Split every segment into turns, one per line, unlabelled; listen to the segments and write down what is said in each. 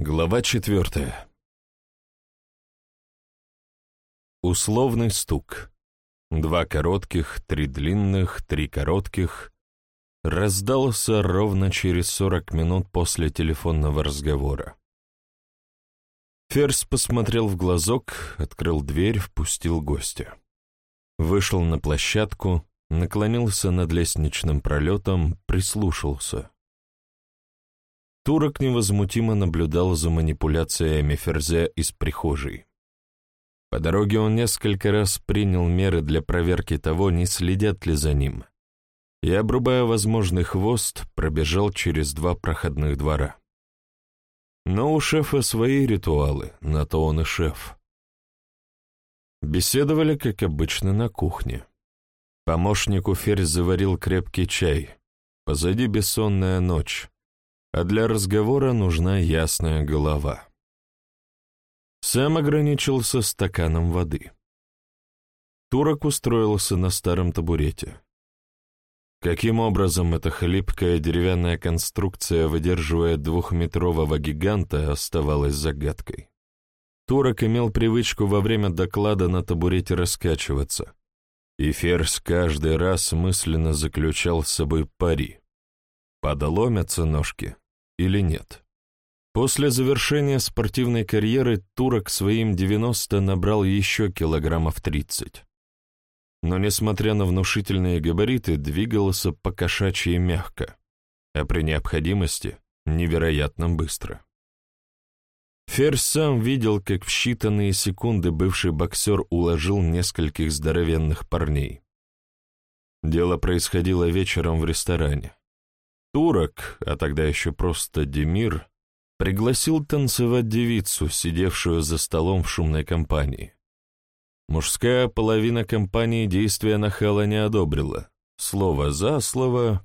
Глава четвертая. Условный стук. Два коротких, три длинных, три коротких. Раздался ровно через сорок минут после телефонного разговора. Ферзь посмотрел в глазок, открыл дверь, впустил гостя. Вышел на площадку, наклонился над лестничным пролетом, прислушался. Турок невозмутимо наблюдал за манипуляциями Ферзя из прихожей. По дороге он несколько раз принял меры для проверки того, не следят ли за ним, и, обрубая возможный хвост, пробежал через два проходных двора. Но у шефа свои ритуалы, на то он и шеф. Беседовали, как обычно, на кухне. Помощнику Ферзь заварил крепкий чай. Позади бессонная ночь а для разговора нужна ясная голова. Сэм ограничился стаканом воды. Турок устроился на старом табурете. Каким образом эта хлипкая деревянная конструкция выдерживает двухметрового гиганта, оставалась загадкой. Турок имел привычку во время доклада на табурете раскачиваться, и Ферзь каждый раз мысленно заключал с собой пари. Подоломятся ножки или нет. После завершения спортивной карьеры Турок своим 90 набрал еще килограммов 30. Но, несмотря на внушительные габариты, двигался покошачьи мягко, а при необходимости — невероятно быстро. Ферзь сам видел, как в считанные секунды бывший боксер уложил нескольких здоровенных парней. Дело происходило вечером в ресторане. Турок, а тогда еще просто Демир, пригласил танцевать девицу, сидевшую за столом в шумной компании. Мужская половина компании действия нахала не одобрила. Слово за слово.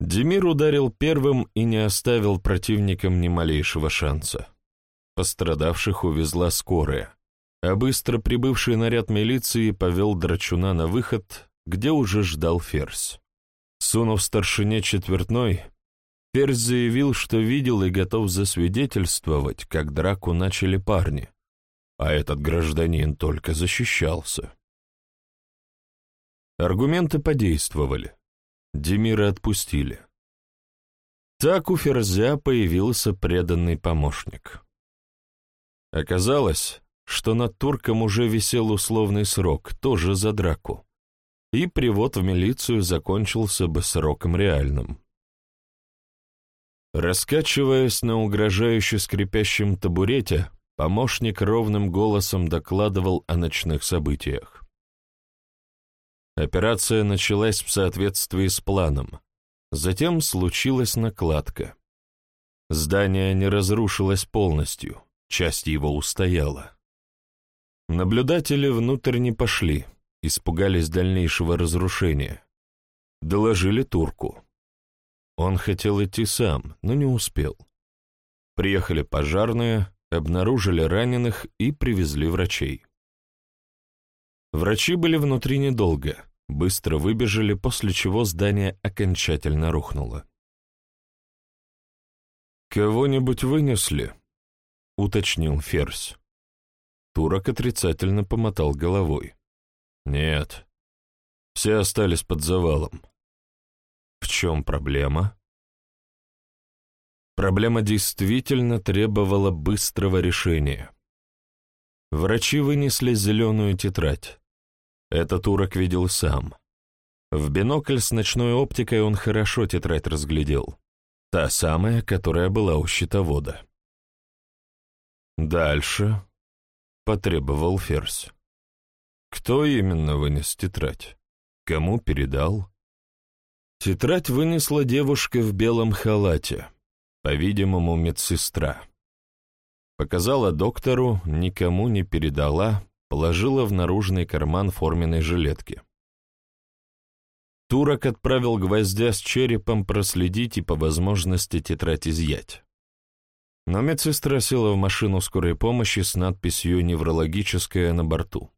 Демир ударил первым и не оставил противникам ни малейшего шанса. Пострадавших увезла скорая, а быстро прибывший наряд милиции повел драчуна на выход, где уже ждал ферзь. Сунув старшине четвертной, Ферзь заявил, что видел и готов засвидетельствовать, как драку начали парни, а этот гражданин только защищался. Аргументы подействовали. Демира отпустили. Так у Ферзя появился преданный помощник. Оказалось, что над турком уже висел условный срок, тоже за драку и привод в милицию закончился бы сроком реальным. Раскачиваясь на угрожающе скрипящем табурете, помощник ровным голосом докладывал о ночных событиях. Операция началась в соответствии с планом. Затем случилась накладка. Здание не разрушилось полностью, часть его устояла. Наблюдатели внутрь не пошли — испугались дальнейшего разрушения. Доложили турку. Он хотел идти сам, но не успел. Приехали пожарные, обнаружили раненых и привезли врачей. Врачи были внутри недолго, быстро выбежали, после чего здание окончательно рухнуло. «Кого-нибудь вынесли?» — уточнил Ферзь. Турок отрицательно помотал головой. Нет. Все остались под завалом. В чем проблема? Проблема действительно требовала быстрого решения. Врачи вынесли зеленую тетрадь. Этот урок видел сам. В бинокль с ночной оптикой он хорошо тетрадь разглядел. Та самая, которая была у щитовода. «Дальше», — потребовал Ферзь. Кто именно вынес тетрадь? Кому передал? Тетрадь вынесла девушка в белом халате, по-видимому, медсестра. Показала доктору, никому не передала, положила в наружный карман форменной жилетки. Турок отправил гвоздя с черепом проследить и по возможности тетрадь изъять. Но медсестра села в машину скорой помощи с надписью «Неврологическая» на борту.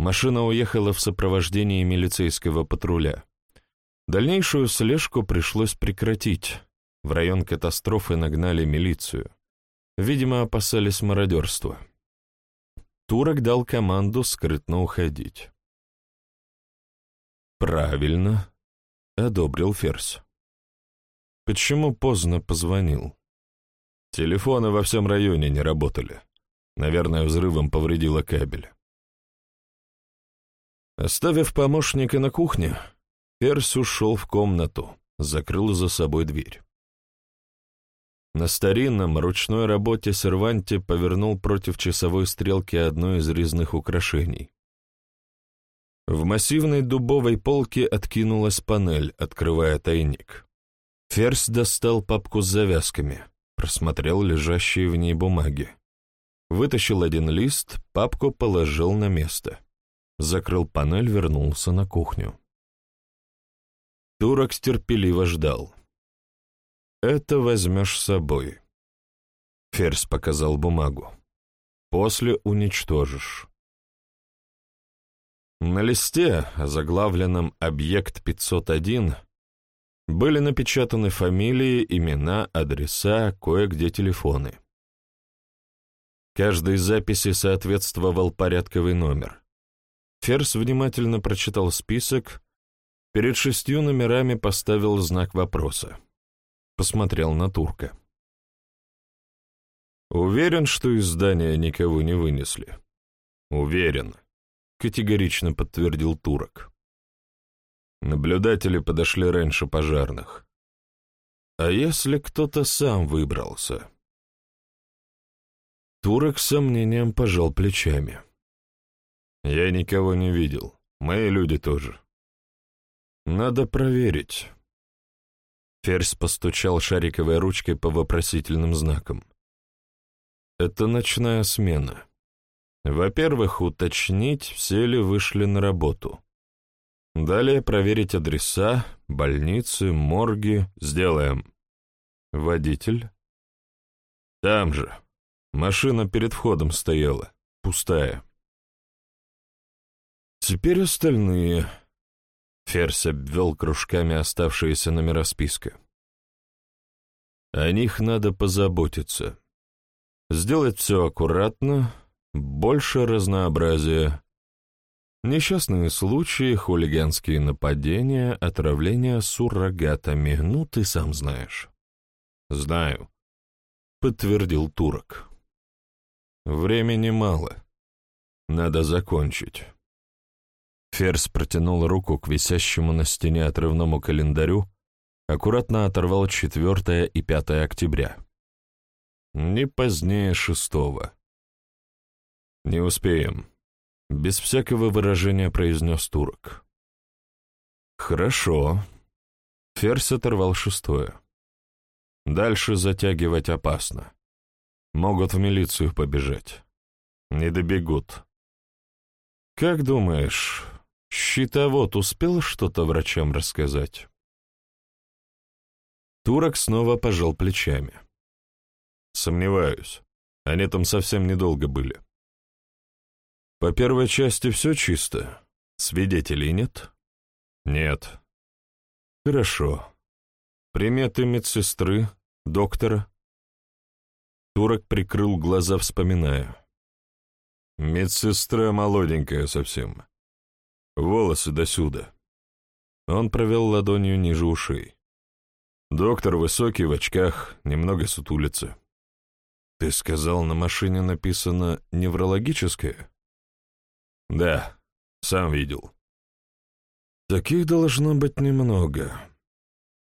Машина уехала в сопровождении милицейского патруля. Дальнейшую слежку пришлось прекратить. в район катастрофы нагнали милицию. Видимо, опасались мародерства. Турок дал команду скрытно уходить. «Правильно», — одобрил Ферзь. «Почему поздно позвонил?» «Телефоны во всем районе не работали. Наверное, взрывом повредило кабель». Оставив помощника на кухне, Ферзь ушел в комнату, закрыл за собой дверь. На старинном ручной работе серванте повернул против часовой стрелки одно из резных украшений. В массивной дубовой полке откинулась панель, открывая тайник. Ферзь достал папку с завязками, просмотрел лежащие в ней бумаги. Вытащил один лист, папку положил на место. Закрыл панель, вернулся на кухню. Турок терпеливо ждал. «Это возьмешь с собой». Ферзь показал бумагу. «После уничтожишь». На листе, заглавленном «Объект 501», были напечатаны фамилии, имена, адреса, кое-где телефоны. Каждой записи соответствовал порядковый номер. Ферс внимательно прочитал список, перед шестью номерами поставил знак вопроса. Посмотрел на турка. «Уверен, что из здания никого не вынесли?» «Уверен», категорично подтвердил турок. Наблюдатели подошли раньше пожарных. А если кто-то сам выбрался? Турок с сомнением пожал плечами. Я никого не видел, мои люди тоже. Надо проверить. Ферзь постучал шариковой ручкой по вопросительным знакам. Это ночная смена. Во-первых, уточнить, все ли вышли на работу. Далее проверить адреса, больницы, морги. Сделаем. Водитель? Там же. Машина перед входом стояла. Пустая. Теперь остальные. Ферзь обвел кружками оставшиеся номера списка. О них надо позаботиться. Сделать все аккуратно, больше разнообразия. Несчастные случаи, хулиганские нападения, отравление суррогатами, ну, ты сам знаешь. Знаю, подтвердил турок. Времени мало. Надо закончить. Ферс протянул руку к висящему на стене отрывному календарю, аккуратно оторвал 4 и 5 октября. Не позднее шестого. «Не успеем», — без всякого выражения произнес турок. «Хорошо». Ферзь оторвал шестое. «Дальше затягивать опасно. Могут в милицию побежать. Не добегут. Как думаешь, щитовод успел что-то врачам рассказать?» Турок снова пожал плечами. «Сомневаюсь. Они там совсем недолго были. По первой части все чисто. Свидетелей нет? Нет. Хорошо. Приметы медсестры, доктора? Турок прикрыл глаза, вспоминая. Медсестра молоденькая совсем. Волосы досюда. Он провел ладонью ниже ушей. Доктор высокий, в очках, немного сутулится. Ты сказал, на машине написано «неврологическое»? Да, сам видел. Таких должно быть немного.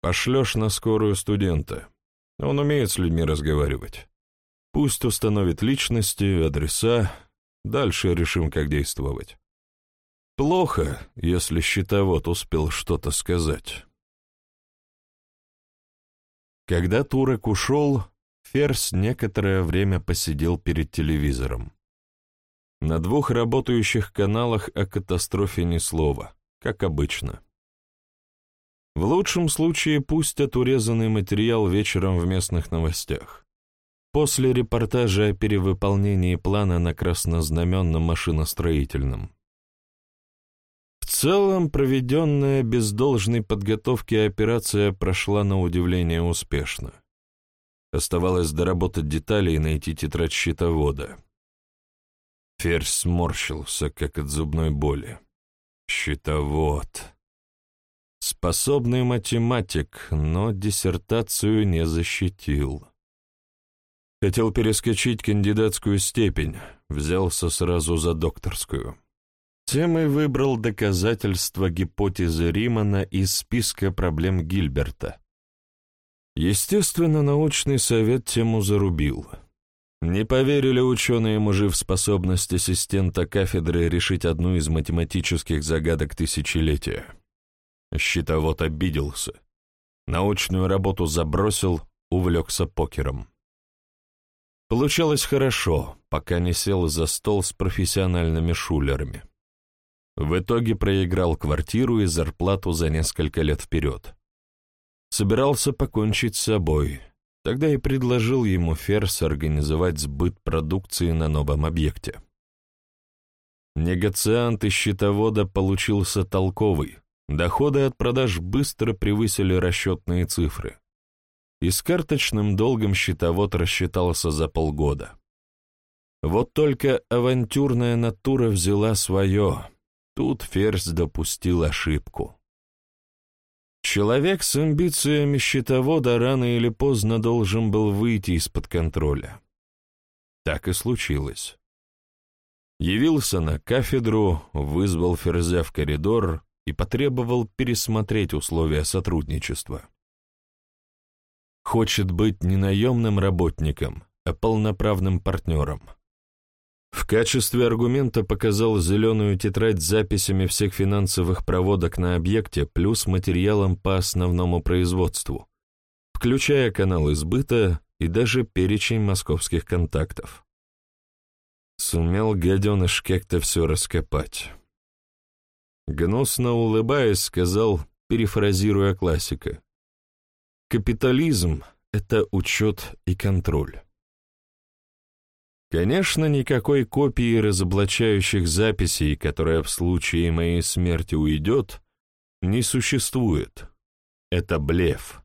Пошлешь на скорую студента. Он умеет с людьми разговаривать. Пусть установит личности, адреса. Дальше решим, как действовать. Плохо, если счетовод успел что-то сказать. Когда Турок ушел, Ферзь некоторое время посидел перед телевизором. На двух работающих каналах о катастрофе ни слова, как обычно. В лучшем случае пустят урезанный материал вечером в местных новостях. После репортажа о перевыполнении плана на краснознаменном машиностроительном. Целом, проведенная без должной подготовки операция прошла на удивление успешно. Оставалось доработать детали и найти тетрадь счетовода. Ферзь сморщился, как от зубной боли. Счетовод. Способный математик, но диссертацию не защитил. Хотел перескочить кандидатскую степень, взялся сразу за докторскую. Темой выбрал доказательства гипотезы Римана из списка проблем Гильберта. Естественно, научный совет тему зарубил. Не поверили ученые-мужи в способность ассистента кафедры решить одну из математических загадок тысячелетия. Щитовод обиделся. Научную работу забросил, увлекся покером. Получалось хорошо, пока не сел за стол с профессиональными шулерами. В итоге проиграл квартиру и зарплату за несколько лет вперед. Собирался покончить с собой. Тогда и предложил ему Ферс организовать сбыт продукции на новом объекте. Негациант из счетовода получился толковый. Доходы от продаж быстро превысили расчетные цифры и с карточным долгом счетовод рассчитался за полгода. Вот только авантюрная натура взяла свое. Тут Ферзь допустил ошибку. Человек с амбициями счетовода рано или поздно должен был выйти из-под контроля. Так и случилось. Явился на кафедру, вызвал Ферзя в коридор и потребовал пересмотреть условия сотрудничества. Хочет быть не наемным работником, а полноправным партнером. Качестве аргумента показал зеленую тетрадь с записями всех финансовых проводок на объекте плюс материалом по основному производству, включая канал избыта и даже перечень московских контактов. Сумел гаденыш как-то все раскопать. Гнусно улыбаясь, сказал, перефразируя классика, Капитализм — это учет и контроль. Конечно, никакой копии разоблачающих записей, которая в случае моей смерти уйдет, не существует. Это блеф.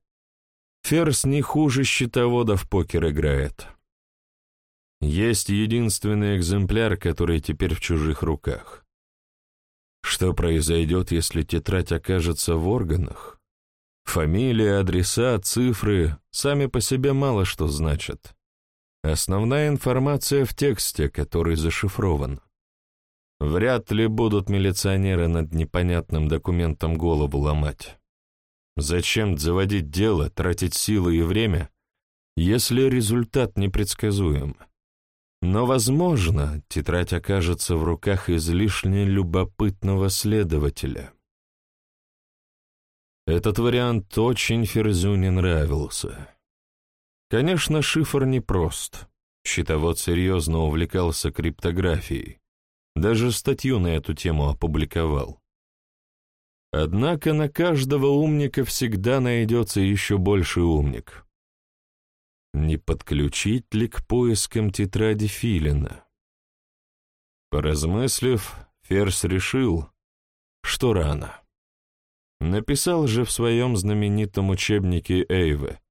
Ферс не хуже счетовода в покер играет. Есть единственный экземпляр, который теперь в чужих руках. Что произойдет, если тетрадь окажется в органах? Фамилия, адреса, цифры сами по себе мало что значат. Основная информация в тексте, который зашифрован. Вряд ли будут милиционеры над непонятным документом голову ломать. Зачем заводить дело, тратить силы и время, если результат непредсказуем? Но, возможно, тетрадь окажется в руках излишне любопытного следователя. Этот вариант очень Ферзю не нравился. Конечно, шифр непрост. Счетовод серьезно увлекался криптографией. Даже статью на эту тему опубликовал. Однако на каждого умника всегда найдется еще больше умник. Не подключить ли к поискам тетради Филина? Поразмыслив, Ферзь решил, что рано. Написал же в своем знаменитом учебнике Эйве.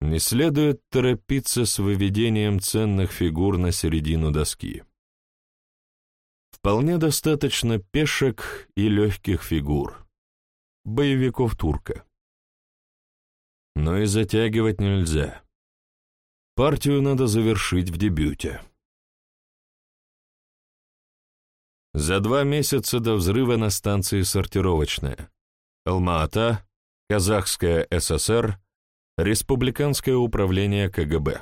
Не следует торопиться с выведением ценных фигур на середину доски. Вполне достаточно пешек и легких фигур, боевиков турка. Но и затягивать нельзя. Партию надо завершить в дебюте. За два месяца до взрыва на станции сортировочная Алма-Ата, Казахская ССР, Республиканское управление КГБ.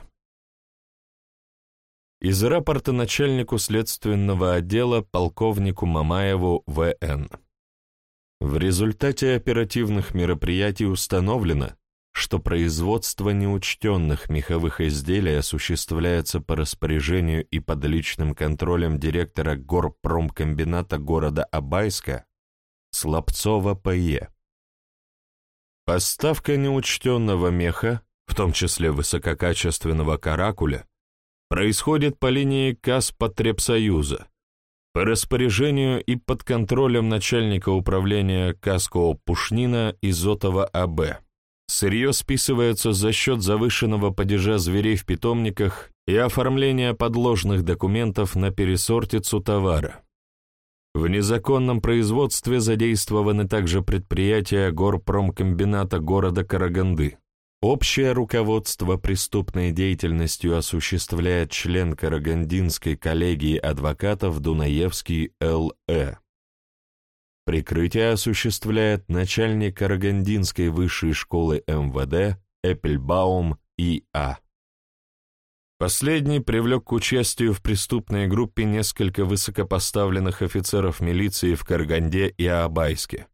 Из рапорта начальнику следственного отдела полковнику Мамаеву В.Н. В результате оперативных мероприятий установлено, что производство неучтенных меховых изделий осуществляется по распоряжению и под личным контролем директора горпромкомбината города Абайска Слабцова П.Е. Поставка неучтенного меха, в том числе высококачественного каракуля, происходит по линии Казпотребсоюза, По распоряжению и под контролем начальника управления Каско Пушнина Изотова А.Б. Сырье списывается за счет завышенного падежа зверей в питомниках и оформления подложных документов на пересортицу товара. В незаконном производстве задействованы также предприятия горпромкомбината города Караганды. Общее руководство преступной деятельностью осуществляет член Карагандинской коллегии адвокатов Дунаевский Л.Э. Прикрытие осуществляет начальник Карагандинской высшей школы МВД Эппельбаум И.А. Последний привлек к участию в преступной группе несколько высокопоставленных офицеров милиции в Караганде и Абайске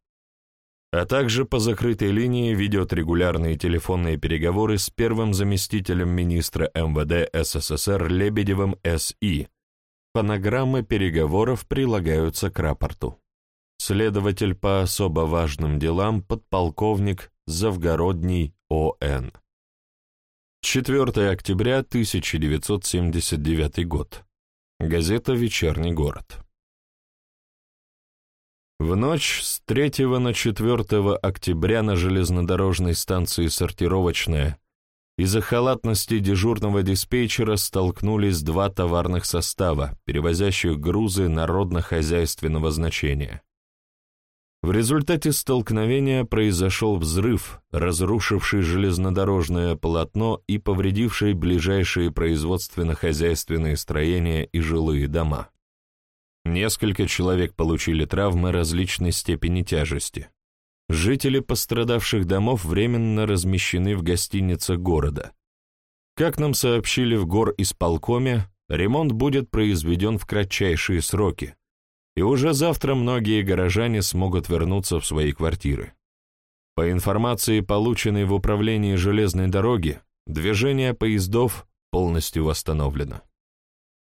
а также по закрытой линии ведет регулярные телефонные переговоры с первым заместителем министра МВД СССР Лебедевым С.И. Фонограммы переговоров прилагаются к рапорту. Следователь по особо важным делам подполковник Завгородний О.Н. 4 октября 1979 год. Газета «Вечерний город». В ночь с 3 на 4 октября на железнодорожной станции «Сортировочная» из-за халатности дежурного диспетчера столкнулись два товарных состава, перевозящих грузы народно-хозяйственного значения. В результате столкновения произошел взрыв, разрушивший железнодорожное полотно и повредивший ближайшие производственно-хозяйственные строения и жилые дома. Несколько человек получили травмы различной степени тяжести. Жители пострадавших домов временно размещены в гостиницах города. Как нам сообщили в гор исполкоме, ремонт будет произведен в кратчайшие сроки, и уже завтра многие горожане смогут вернуться в свои квартиры. По информации, полученной в управлении железной дороги, движение поездов полностью восстановлено.